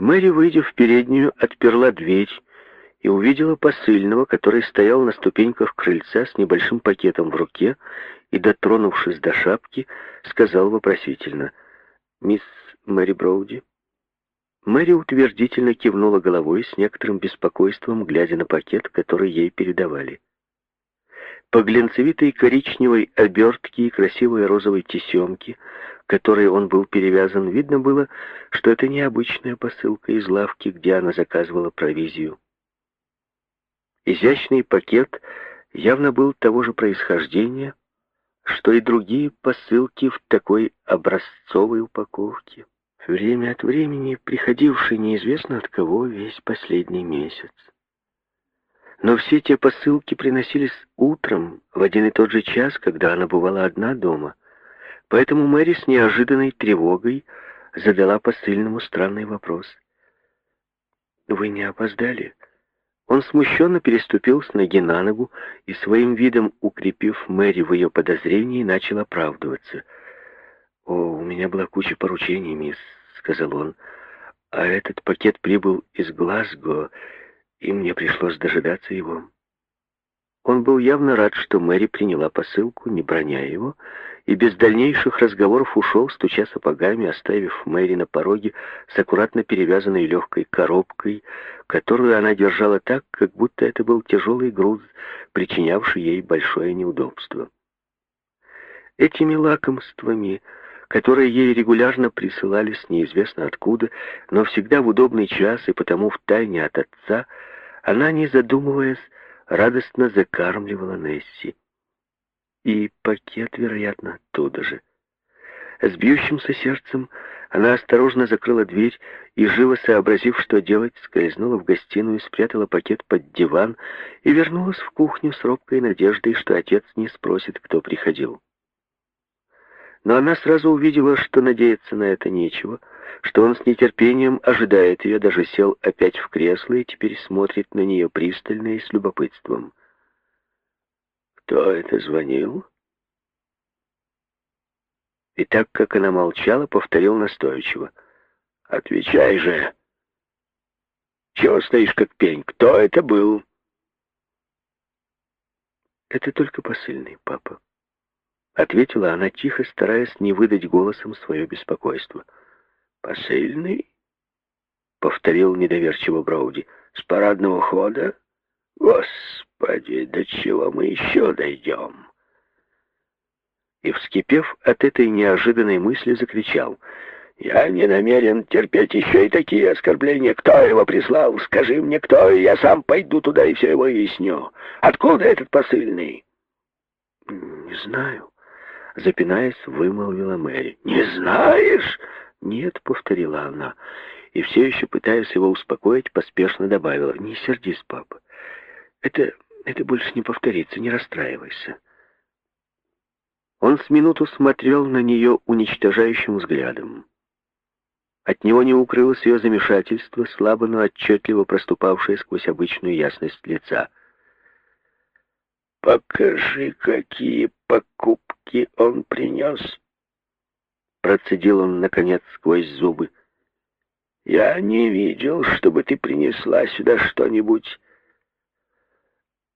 Мэри, выйдя в переднюю, отперла дверь и увидела посыльного, который стоял на ступеньках крыльца с небольшим пакетом в руке и, дотронувшись до шапки, сказал вопросительно «Мисс Мэри Броуди?» Мэри утвердительно кивнула головой с некоторым беспокойством, глядя на пакет, который ей передавали. По глинцевитой коричневой обертке и красивой розовой тесемке, которой он был перевязан, видно было, что это необычная посылка из лавки, где она заказывала провизию. Изящный пакет явно был того же происхождения, что и другие посылки в такой образцовой упаковке, время от времени приходивший неизвестно от кого весь последний месяц. Но все те посылки приносились утром, в один и тот же час, когда она бывала одна дома. Поэтому Мэри с неожиданной тревогой задала посыльному странный вопрос. «Вы не опоздали?» Он смущенно переступил с ноги на ногу и своим видом, укрепив Мэри в ее подозрении, начал оправдываться. «О, у меня была куча поручений, мисс», — сказал он, — «а этот пакет прибыл из Глазго, и мне пришлось дожидаться его». Он был явно рад, что Мэри приняла посылку, не броня его, и без дальнейших разговоров ушел, стуча сапогами, оставив Мэри на пороге с аккуратно перевязанной легкой коробкой, которую она держала так, как будто это был тяжелый груз, причинявший ей большое неудобство. Этими лакомствами, которые ей регулярно присылались неизвестно откуда, но всегда в удобный час и потому втайне от отца, она, не задумываясь, радостно закармливала Несси. И пакет, вероятно, оттуда же. С бьющимся сердцем она осторожно закрыла дверь и, живо сообразив, что делать, скользнула в гостиную, спрятала пакет под диван и вернулась в кухню с робкой надеждой, что отец не спросит, кто приходил. Но она сразу увидела, что надеяться на это нечего, что он с нетерпением ожидает ее, даже сел опять в кресло и теперь смотрит на нее пристально и с любопытством. «Кто это звонил?» И так как она молчала, повторил настойчиво. «Отвечай же! Чего стоишь как пень? Кто это был?» «Это только посыльный, папа», — ответила она тихо, стараясь не выдать голосом свое беспокойство. «Посыльный?» — повторил недоверчиво Броуди. «С парадного хода? Господи, до чего мы еще дойдем?» И, вскипев от этой неожиданной мысли, закричал. «Я не намерен терпеть еще и такие оскорбления. Кто его прислал? Скажи мне, кто, и я сам пойду туда и все его выясню. Откуда этот посыльный?» «Не знаю», — запинаясь, вымолвила Мэри. «Не знаешь?» «Нет», — повторила она, и все еще, пытаясь его успокоить, поспешно добавила. «Не сердись, папа. Это, это больше не повторится, не расстраивайся». Он с минуту смотрел на нее уничтожающим взглядом. От него не укрылось ее замешательство, слабо, но отчетливо проступавшее сквозь обычную ясность лица. «Покажи, какие покупки он принес!» Процедил он, наконец, сквозь зубы. «Я не видел, чтобы ты принесла сюда что-нибудь».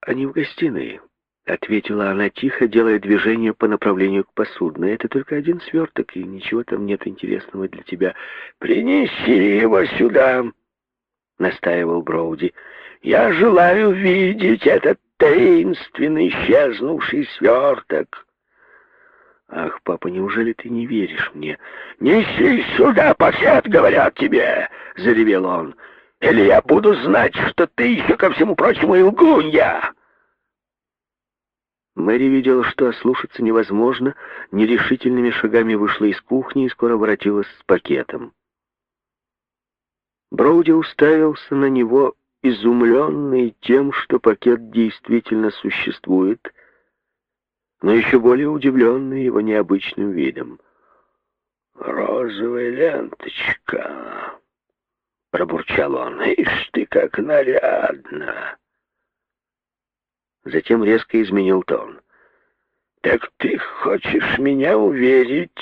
«Они в гостиной», — ответила она тихо, делая движение по направлению к посудной. «Это только один сверток, и ничего там нет интересного для тебя». «Принеси его сюда», — настаивал Броуди. «Я желаю видеть этот таинственный исчезнувший сверток». «Ах, папа, неужели ты не веришь мне?» «Неси сюда пакет, говорят тебе!» — заревел он. «Или я буду знать, что ты еще ко всему прочему и лгунья!» Мэри видела, что ослушаться невозможно, нерешительными шагами вышла из кухни и скоро воротилась с пакетом. Броуди уставился на него, изумленный тем, что пакет действительно существует, но еще более удивленный его необычным видом. «Розовая ленточка!» — пробурчал он. «Ишь ты, как нарядно!» Затем резко изменил тон. «Так ты хочешь меня уверить,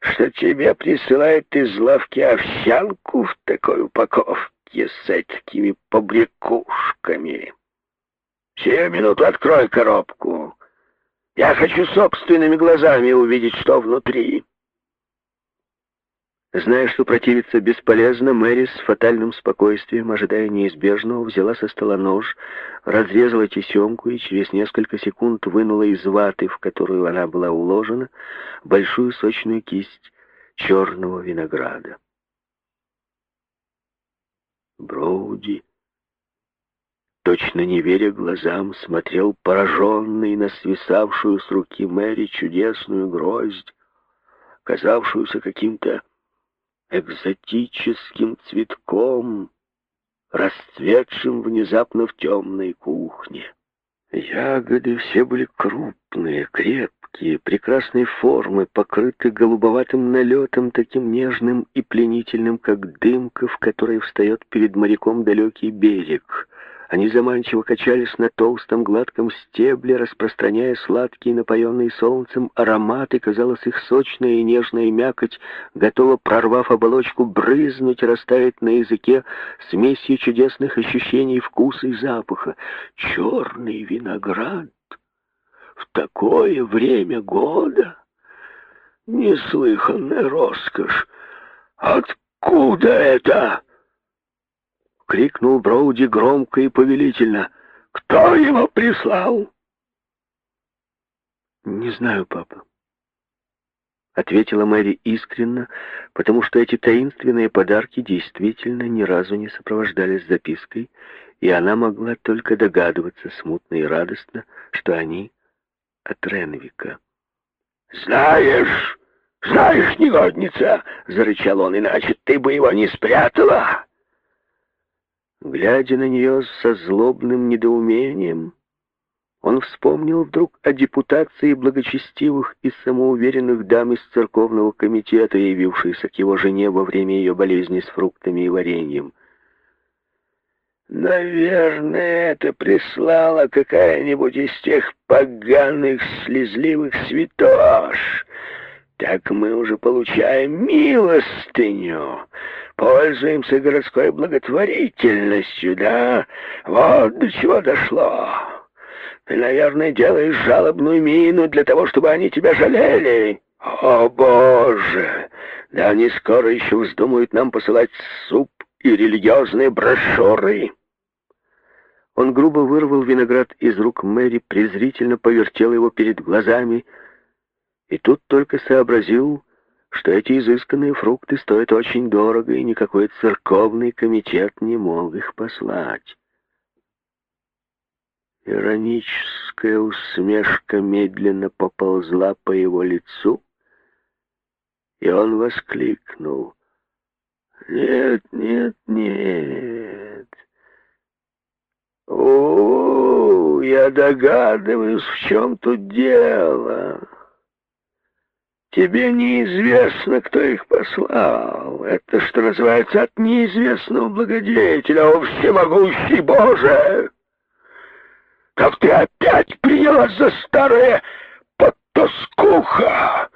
что тебе присылают из лавки овсянку в такой упаковке с такими побрякушками. Сию минуту открой коробку. Я хочу собственными глазами увидеть, что внутри. Зная, что противиться бесполезно, Мэри с фатальным спокойствием, ожидая неизбежного, взяла со стола нож, разрезала тесемку и через несколько секунд вынула из ваты, в которую она была уложена, большую сочную кисть черного винограда. Броуди, точно не веря глазам, смотрел пораженный на свисавшую с руки Мэри чудесную гроздь, казавшуюся каким-то экзотическим цветком, расцветшим внезапно в темной кухне. Ягоды все были крупные, крепкие, прекрасной формы, покрыты голубоватым налетом, таким нежным и пленительным, как дымка, в которой встает перед моряком далекий берег. Они заманчиво качались на толстом гладком стебле, распространяя сладкий, напоенный солнцем аромат, и, казалось, их сочная и нежная мякоть, готова, прорвав оболочку, брызнуть, растаять на языке смесью чудесных ощущений вкуса и запаха. Черный виноград в такое время года — неслыханная роскошь. Откуда это? — крикнул Броуди громко и повелительно. «Кто его прислал?» «Не знаю, папа», — ответила Мэри искренно, потому что эти таинственные подарки действительно ни разу не сопровождались запиской, и она могла только догадываться смутно и радостно, что они от Ренвика. «Знаешь, знаешь, негодница!» — зарычал он, — «иначе ты бы его не спрятала!» Глядя на нее со злобным недоумением, он вспомнил вдруг о депутации благочестивых и самоуверенных дам из церковного комитета, явившихся к его жене во время ее болезни с фруктами и вареньем. «Наверное, это прислала какая-нибудь из тех поганых слезливых святош. Так мы уже получаем милостыню» пользуемся городской благотворительностью, да? Вот до чего дошло. Ты, наверное, делаешь жалобную мину для того, чтобы они тебя жалели. О, Боже! Да они скоро еще вздумают нам посылать суп и религиозные брошюры. Он грубо вырвал виноград из рук Мэри, презрительно повертел его перед глазами, и тут только сообразил, что эти изысканные фрукты стоят очень дорого, и никакой церковный комитет не мог их послать. Ироническая усмешка медленно поползла по его лицу, и он воскликнул. «Нет, нет, нет! О, я догадываюсь, в чем тут дело!» Тебе неизвестно, кто их послал. Это, что называется, от неизвестного благодетеля, о всемогущий Боже! Как ты опять принялась за старое подтоскуха!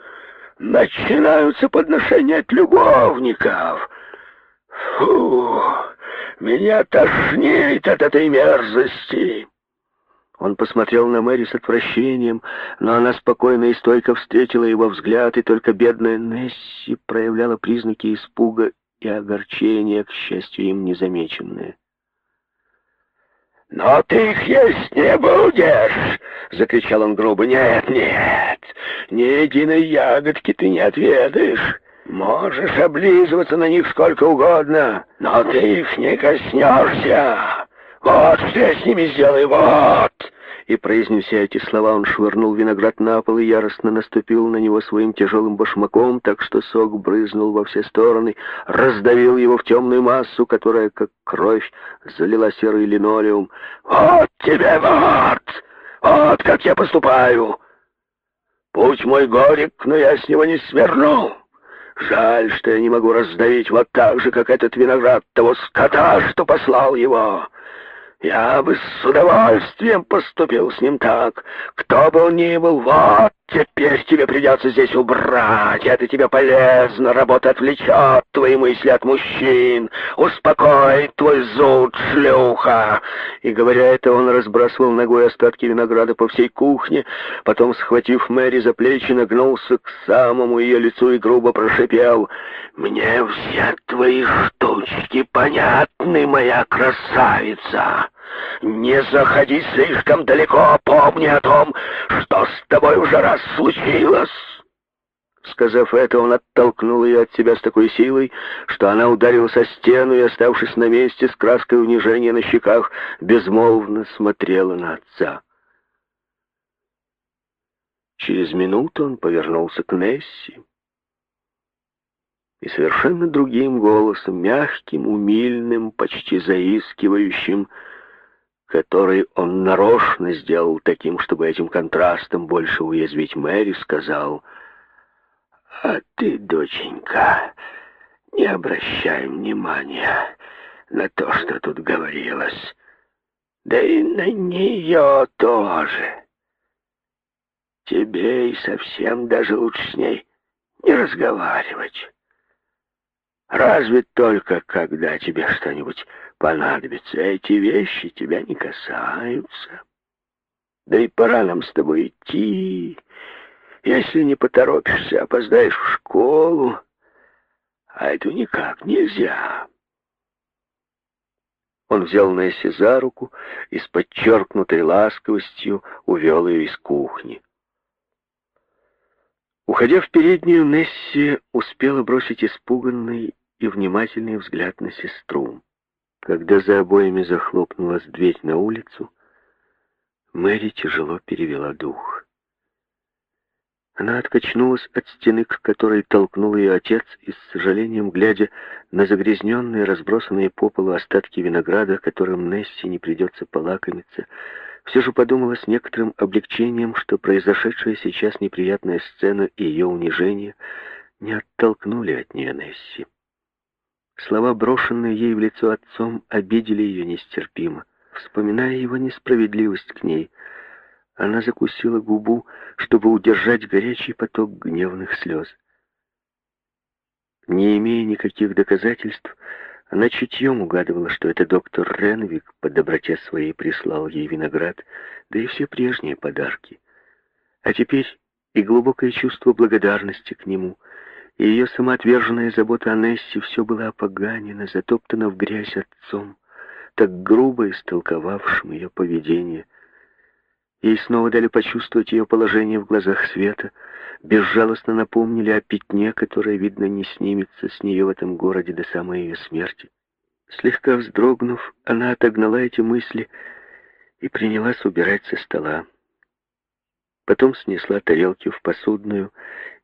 Начинаются подношения от любовников. Фу, меня тошнит от этой мерзости. Он посмотрел на Мэри с отвращением, но она спокойно и стойко встретила его взгляд, и только бедная Несси проявляла признаки испуга и огорчения, к счастью, им незамеченные. «Но ты их есть не будешь!» — закричал он грубо. «Нет, нет, ни единой ягодки ты не отведаешь. Можешь облизываться на них сколько угодно, но ты их не коснешься. Вот что я с ними сделаю, вот!» И, произнеся эти слова, он швырнул виноград на пол и яростно наступил на него своим тяжелым башмаком, так что сок брызнул во все стороны, раздавил его в темную массу, которая, как кровь, залила серый линолеум. «Вот тебе, вот! Вот как я поступаю! Путь мой горек, но я с него не сверну!» Жаль, что я не могу раздавить вот так же, как этот виноград того скота, что послал его. Я бы с удовольствием поступил с ним так. Кто бы он ни был, вот теперь тебе придется здесь убрать. Это тебе полезно. Работа отвлечет твои мысли от мужчин. Успокоит твой зуд, шлюха. И говоря это, он разбрасывал ногой остатки винограда по всей кухне. Потом, схватив Мэри за плечи, нагнулся к самому ее лицу и грубо прошипел. «Мне все твои штучки понятны, моя красавица!» Не заходи слишком далеко, помни о том, что с тобой уже раз случилось. Сказав это, он оттолкнул ее от себя с такой силой, что она ударилась о стену и, оставшись на месте с краской унижения на щеках, безмолвно смотрела на отца. Через минуту он повернулся к Несси и совершенно другим голосом, мягким, умильным, почти заискивающим, который он нарочно сделал таким, чтобы этим контрастом больше уязвить Мэри, сказал, «А ты, доченька, не обращай внимания на то, что тут говорилось, да и на нее тоже. Тебе и совсем даже лучше с ней не разговаривать». Разве только когда тебе что-нибудь понадобится. Эти вещи тебя не касаются. Да и пора нам с тобой идти. Если не поторопишься, опоздаешь в школу. А это никак нельзя. Он взял Несси за руку и с подчеркнутой ласковостью увел ее из кухни. Уходя в переднюю, Несси успела бросить испуганный и внимательный взгляд на сестру. Когда за обоями захлопнулась дверь на улицу, Мэри тяжело перевела дух. Она откачнулась от стены, к которой толкнул ее отец, и с сожалением, глядя на загрязненные, разбросанные по полу остатки винограда, которым Несси не придется полакомиться, все же подумала с некоторым облегчением, что произошедшая сейчас неприятная сцена и ее унижение не оттолкнули от нее Несси. Слова, брошенные ей в лицо отцом, обидели ее нестерпимо. Вспоминая его несправедливость к ней, она закусила губу, чтобы удержать горячий поток гневных слез. Не имея никаких доказательств, она чутьем угадывала, что это доктор Ренвик по доброте своей прислал ей виноград, да и все прежние подарки. А теперь и глубокое чувство благодарности к нему — и ее самоотверженная забота о Нессе все было опоганено, затоптано в грязь отцом, так грубо истолковавшим ее поведение. Ей снова дали почувствовать ее положение в глазах света, безжалостно напомнили о пятне, которое, видно, не снимется с нее в этом городе до самой ее смерти. Слегка вздрогнув, она отогнала эти мысли и принялась убирать со стола. Потом снесла тарелки в посудную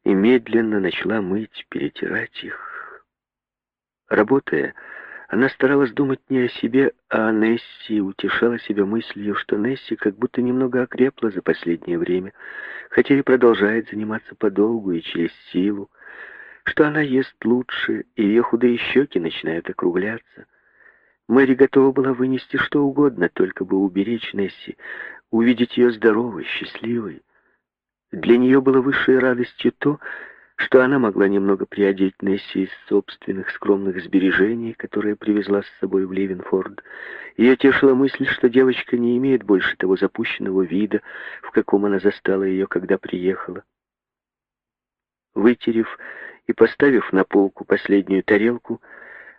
и медленно начала мыть, перетирать их. Работая, она старалась думать не о себе, а о Несси, утешала себя мыслью, что Несси как будто немного окрепла за последнее время, хотя и продолжает заниматься подолгу и через силу, что она ест лучше, и ее худые щеки начинают округляться. Мэри готова была вынести что угодно, только бы уберечь Несси, увидеть ее здоровой, счастливой. Для нее было высшей радостью то, что она могла немного приодеть Несси из собственных скромных сбережений, которые привезла с собой в Ливенфорд. Ее тешила мысль, что девочка не имеет больше того запущенного вида, в каком она застала ее, когда приехала. Вытерев и поставив на полку последнюю тарелку,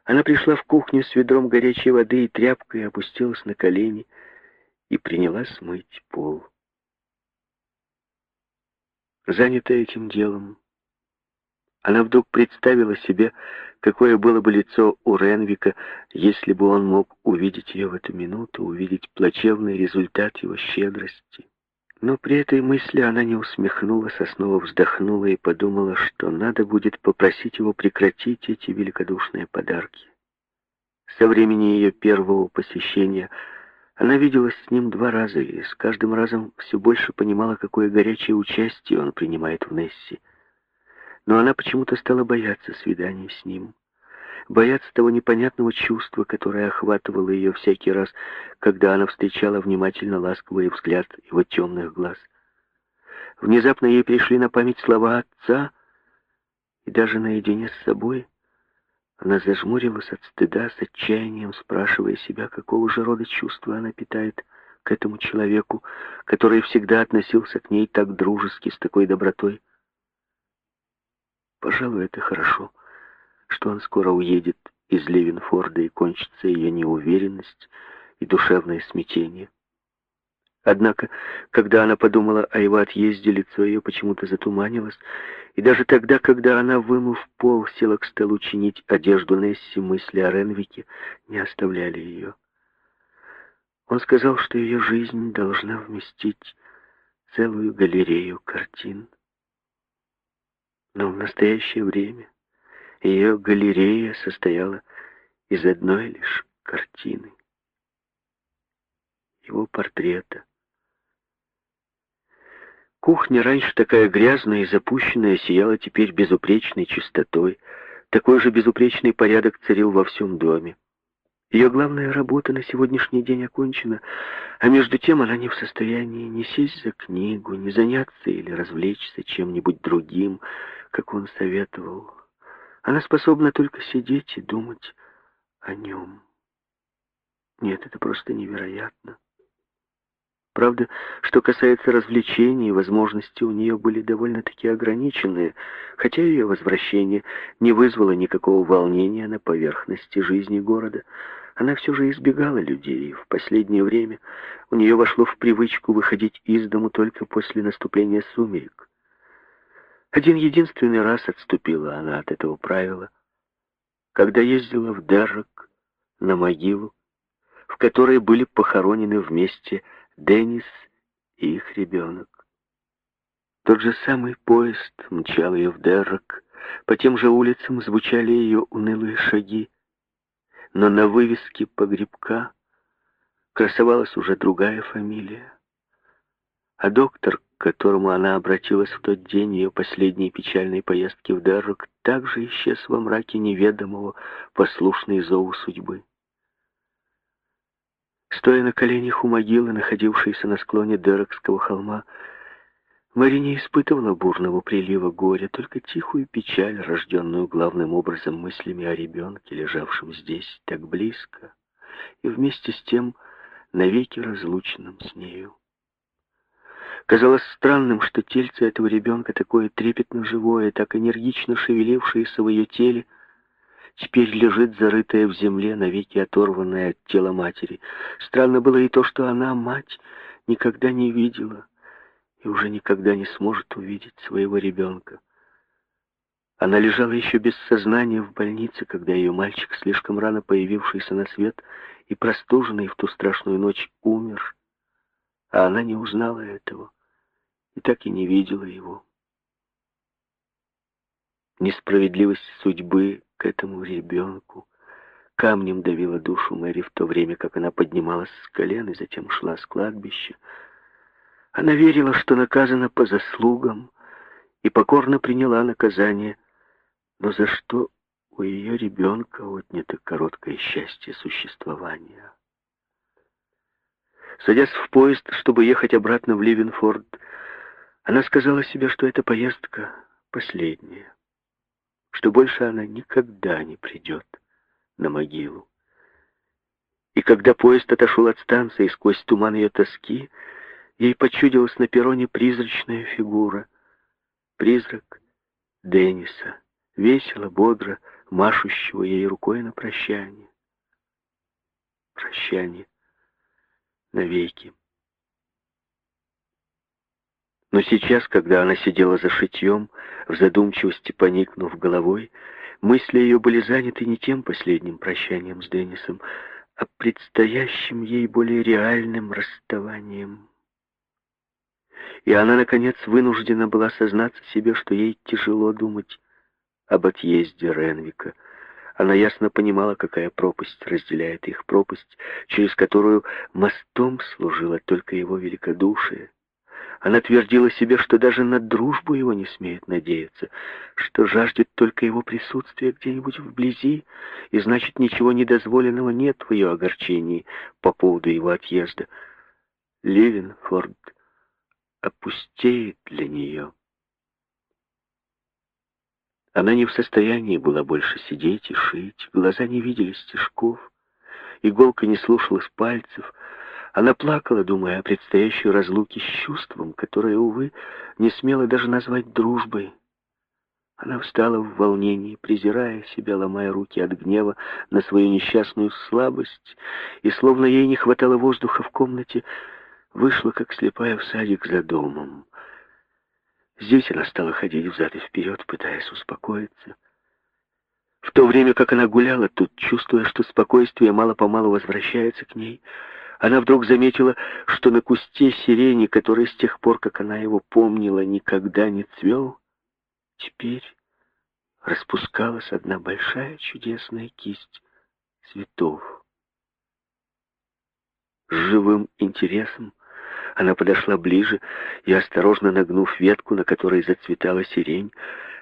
она пришла в кухню с ведром горячей воды и тряпкой опустилась на колени и принялась мыть пол. Занятая этим делом, она вдруг представила себе, какое было бы лицо у Ренвика, если бы он мог увидеть ее в эту минуту, увидеть плачевный результат его щедрости. Но при этой мысли она не усмехнулась, а снова вздохнула и подумала, что надо будет попросить его прекратить эти великодушные подарки. Со времени ее первого посещения она виделась с ним два раза и с каждым разом все больше понимала, какое горячее участие он принимает в Несси. Но она почему-то стала бояться свиданий с ним. бояться того непонятного чувства, которое охватывало ее всякий раз, когда она встречала внимательно ласковый взгляд его темных глаз. Внезапно ей пришли на память слова отца, и даже наедине с собой она зажмурилась от стыда, с отчаянием спрашивая себя, какого же рода чувства она питает к этому человеку, который всегда относился к ней так дружески, с такой добротой. Пожалуй, это хорошо, что он скоро уедет из Ливенфорда и кончится ее неуверенность и душевное смятение. Однако, когда она подумала о его отъезде, лицо ее почему-то затуманилось, и даже тогда, когда она, вымыв пол, села к столу чинить одежду Несси, мысли о Ренвике не оставляли ее. Он сказал, что ее жизнь должна вместить целую галерею картин. Но в настоящее время ее галерея состояла из одной лишь картины. Его портрета. Кухня, раньше такая грязная и запущенная, сияла теперь безупречной чистотой. Такой же безупречный порядок царил во всем доме. Ее главная работа на сегодняшний день окончена, а между тем она не в состоянии ни сесть за книгу, ни заняться или развлечься чем-нибудь другим, как он советовал. Она способна только сидеть и думать о нем. Нет, это просто невероятно. Правда, что касается развлечений, возможности у нее были довольно-таки ограниченные, хотя ее возвращение не вызвало никакого волнения на поверхности жизни города. Она все же избегала людей, и в последнее время у нее вошло в привычку выходить из дому только после наступления сумерек. Один единственный раз отступила она от этого правила, когда ездила в Деррок на могилу, в которой были похоронены вместе Деннис и их ребенок. Тот же самый поезд мчал ее в Деррок, по тем же улицам звучали ее унылые шаги, но на вывеске погребка красовалась уже другая фамилия. А доктор, к которому она обратилась в тот день ее последней печальной поездки в Деррок, также исчез во мраке неведомого, послушной зову судьбы. Стоя на коленях у могилы, находившейся на склоне Дерекского холма, Мэри не испытывала бурного прилива горя, только тихую печаль, рожденную главным образом мыслями о ребенке, лежавшем здесь так близко, и вместе с тем навеки разлученном с нею. Казалось странным, что тельце этого ребенка, такое трепетно живое, так энергично шевелившееся в ее теле, теперь лежит зарытая в земле, навеки оторванная от тела матери. Странно было и то, что она, мать, никогда не видела и уже никогда не сможет увидеть своего ребенка. Она лежала еще без сознания в больнице, когда ее мальчик, слишком рано появившийся на свет и простуженный в ту страшную ночь, умер, а она не узнала этого и так и не видела его. Несправедливость судьбы к этому ребенку камнем давила душу Мэри в то время, как она поднималась с колен и затем шла с кладбища. Она верила, что наказана по заслугам, и покорно приняла наказание, но за что у ее ребенка отнято короткое счастье существования. Садясь в поезд, чтобы ехать обратно в Ливенфорд, она сказала себе, что эта поездка последняя, что больше она никогда не придет на могилу. И когда поезд отошел от станции сквозь туман ее тоски, ей почудилась на перроне призрачная фигура. Призрак Денниса, весело, бодро, машущего ей рукой на прощание. Прощание навеки. Но сейчас, когда она сидела за шитьем, в задумчивости поникнув головой, мысли ее были заняты не тем последним прощанием с Деннисом, а предстоящим ей более реальным расставанием. И она, наконец, вынуждена была сознаться себе, что ей тяжело думать об отъезде Ренвика. Она ясно понимала, какая пропасть разделяет их, пропасть, через которую мостом служила только его великодушие, Она твердила себе, что даже на дружбу его не смеет надеяться, что жаждет только его присутствия где-нибудь вблизи, и значит, ничего недозволенного нет в ее огорчении по поводу его отъезда. Ливенфорд опустеет для нее. Она не в состоянии была больше сидеть и шить, глаза не видели стежков, иголка не слушалась пальцев, она плакала, думая о предстоящей разлуке с чувством, которое, увы, не смела даже назвать дружбой. Она встала в волнении, презирая себя, ломая руки от гнева на свою несчастную слабость, и, словно ей не хватало воздуха в комнате, вышла, как слепая, в садик за домом. Здесь она стала ходить взад и вперед, пытаясь успокоиться. В то время, как она гуляла тут, чувствуя, что спокойствие мало-помалу возвращается к ней, она вдруг заметила, что на кусте сирени, который с тех пор, как она его помнила, никогда не цвел, теперь распускалась одна большая чудесная кисть цветов. С живым интересом она подошла ближе и, осторожно нагнув ветку, на которой зацветала сирень,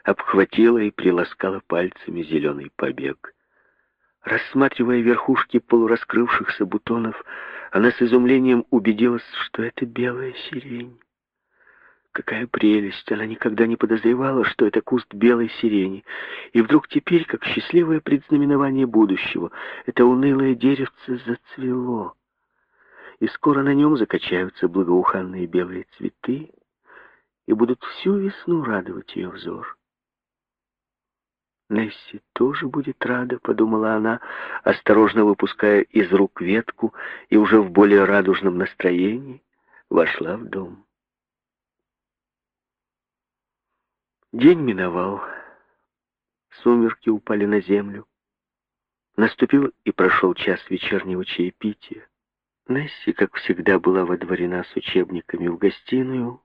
обхватила и приласкала пальцами зеленый побег. Рассматривая верхушки полураскрывшихся бутонов, она с изумлением убедилась, что это белая сирень. Какая прелесть! Она никогда не подозревала, что это куст белой сирени. И вдруг теперь, как счастливое предзнаменование будущего, это унылое деревце зацвело. И скоро на нем закачаются благоуханные белые цветы и будут всю весну радовать ее взор. Несси тоже будет рада, подумала она, осторожно выпуская из рук ветку и уже в более радужном настроении вошла в дом. День миновал. Сумерки упали на землю. Наступил и прошел час вечернего чаепития. Несси, как всегда, была водворена с учебниками в гостиную,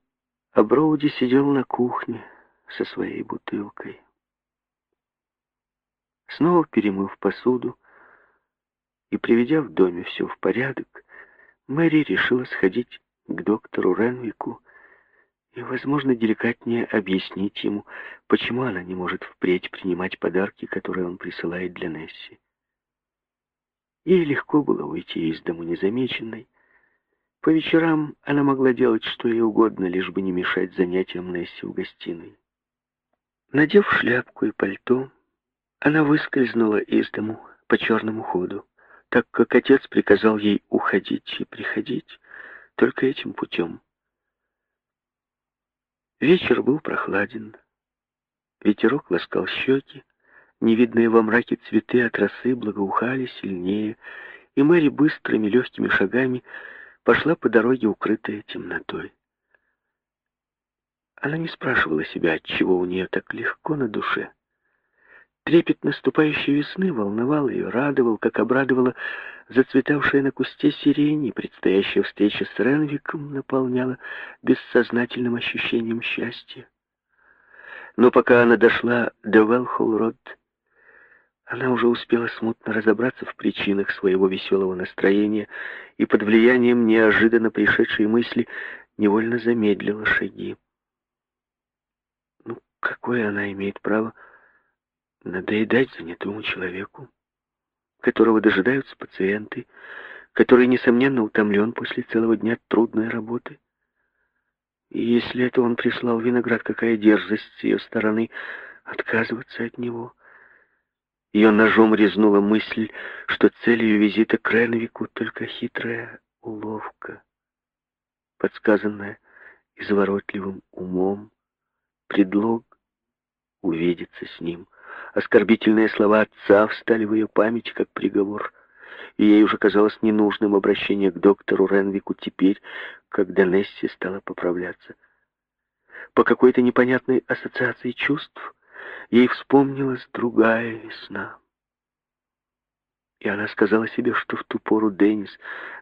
а Броуди сидел на кухне со своей бутылкой. Снова перемыв посуду и приведя в доме все в порядок, Мэри решила сходить к доктору Ренвику и, возможно, деликатнее объяснить ему, почему она не может впредь принимать подарки, которые он присылает для Несси. Ей легко было уйти из дому незамеченной. По вечерам она могла делать что ей угодно, лишь бы не мешать занятиям Несси в гостиной. Надев шляпку и пальто, она выскользнула из дому по черному ходу, так как отец приказал ей уходить и приходить только этим путем. Вечер был прохладен. Ветерок ласкал щеки, невидные во мраке цветы от росы благоухали сильнее, и Мэри быстрыми легкими шагами пошла по дороге, укрытая темнотой. Она не спрашивала себя, от чего у нее так легко на душе. Трепет наступающей весны волновал ее, радовал, как обрадовала зацветавшая на кусте сирени, предстоящая встреча с Ренвиком наполняла бессознательным ощущением счастья. Но пока она дошла до Велхолл-Род, она уже успела смутно разобраться в причинах своего веселого настроения и под влиянием неожиданно пришедшей мысли невольно замедлила шаги. Ну, какое она имеет право надоедать занятому человеку, которого дожидаются пациенты, который, несомненно, утомлен после целого дня трудной работы. И если это он прислал виноград, какая дерзость с ее стороны отказываться от него. Ее ножом резнула мысль, что целью визита к Ренвику только хитрая уловка, подсказанная изворотливым умом, предлог увидеться с ним — Оскорбительные слова отца встали в ее памяти как приговор, и ей уже казалось ненужным обращение к доктору Ренвику теперь, когда Несси стала поправляться. По какой-то непонятной ассоциации чувств ей вспомнилась другая весна. И она сказала себе, что в ту пору Деннис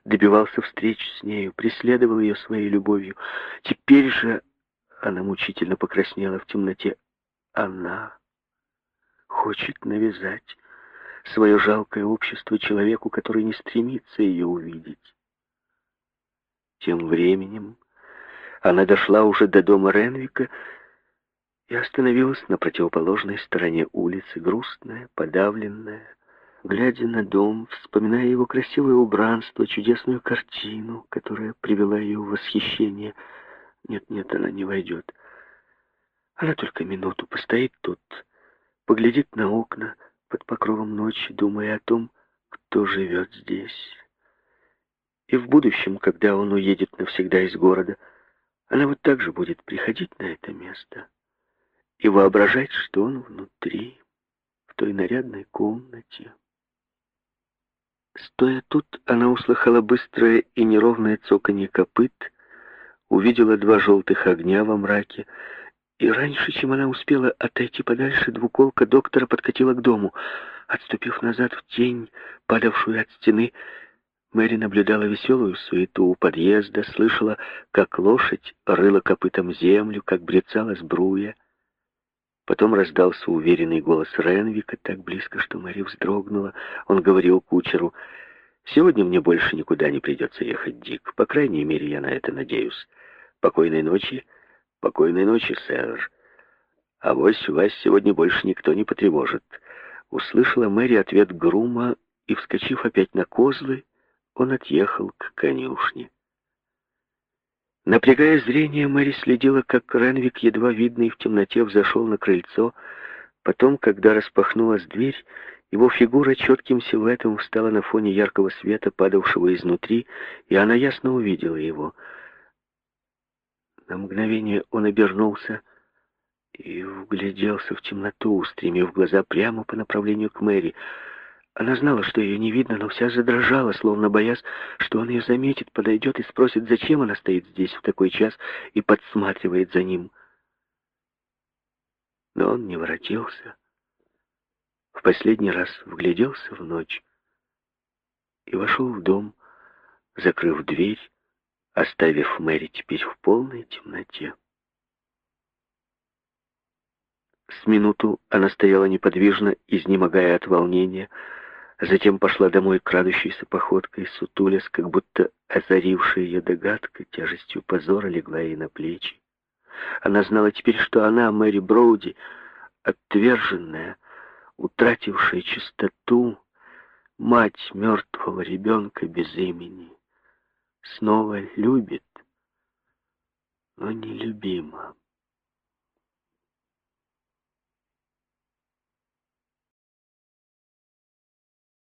добивался встреч с нею, преследовал ее своей любовью. Теперь же она мучительно покраснела в темноте. Она хочет навязать свое жалкое общество человеку, который не стремится ее увидеть. Тем временем Она дошла уже до дома Ренвика и остановилась на противоположной стороне улицы, грустная, подавленная, глядя на дом, вспоминая его красивое убранство, чудесную картину, которая привела ее в восхищение. Нет, нет, она не войдет. Она только минуту постоит тут, поглядит на окна под покровом ночи, думая о том, кто живет здесь. И в будущем, когда он уедет навсегда из города, она вот так же будет приходить на это место и воображать, что он внутри, в той нарядной комнате. Стоя тут, она услыхала быстрое и неровное цоканье копыт, увидела два желтых огня во мраке, и раньше, чем она успела отойти подальше, двуколка доктора подкатила к дому. Отступив назад в тень, падавшую от стены, Мэри наблюдала веселую суету у подъезда, слышала, как лошадь рыла копытом землю, как брецала сбруя. Потом раздался уверенный голос Ренвика, так близко, что Мэри вздрогнула. Он говорил кучеру, «Сегодня мне больше никуда не придется ехать, Дик. По крайней мере, я на это надеюсь. Покойной ночи, покойной ночи, сэр. А вось вас сегодня больше никто не потревожит». Услышала Мэри ответ Грума, и, вскочив опять на козлы, он отъехал к конюшне. Напрягая зрение, Мэри следила, как Ренвик, едва видный в темноте, взошел на крыльцо. Потом, когда распахнулась дверь, его фигура четким силуэтом встала на фоне яркого света, падавшего изнутри, и она ясно увидела его. На мгновение он обернулся и вгляделся в темноту, устремив глаза прямо по направлению к Мэри — она знала, что ее не видно, но вся задрожала, словно боясь, что он ее заметит, подойдет и спросит, зачем она стоит здесь в такой час и подсматривает за ним. Но он не воротился. В последний раз вгляделся в ночь и вошел в дом, закрыв дверь, оставив Мэри теперь в полной темноте. С минуту она стояла неподвижно, изнемогая от волнения, Затем пошла домой крадущейся походкой, сутулясь, как будто озарившая ее догадка, тяжестью позора легла ей на плечи. Она знала теперь, что она, Мэри Броуди, отверженная, утратившая чистоту, мать мертвого ребенка без имени, снова любит, но нелюбима.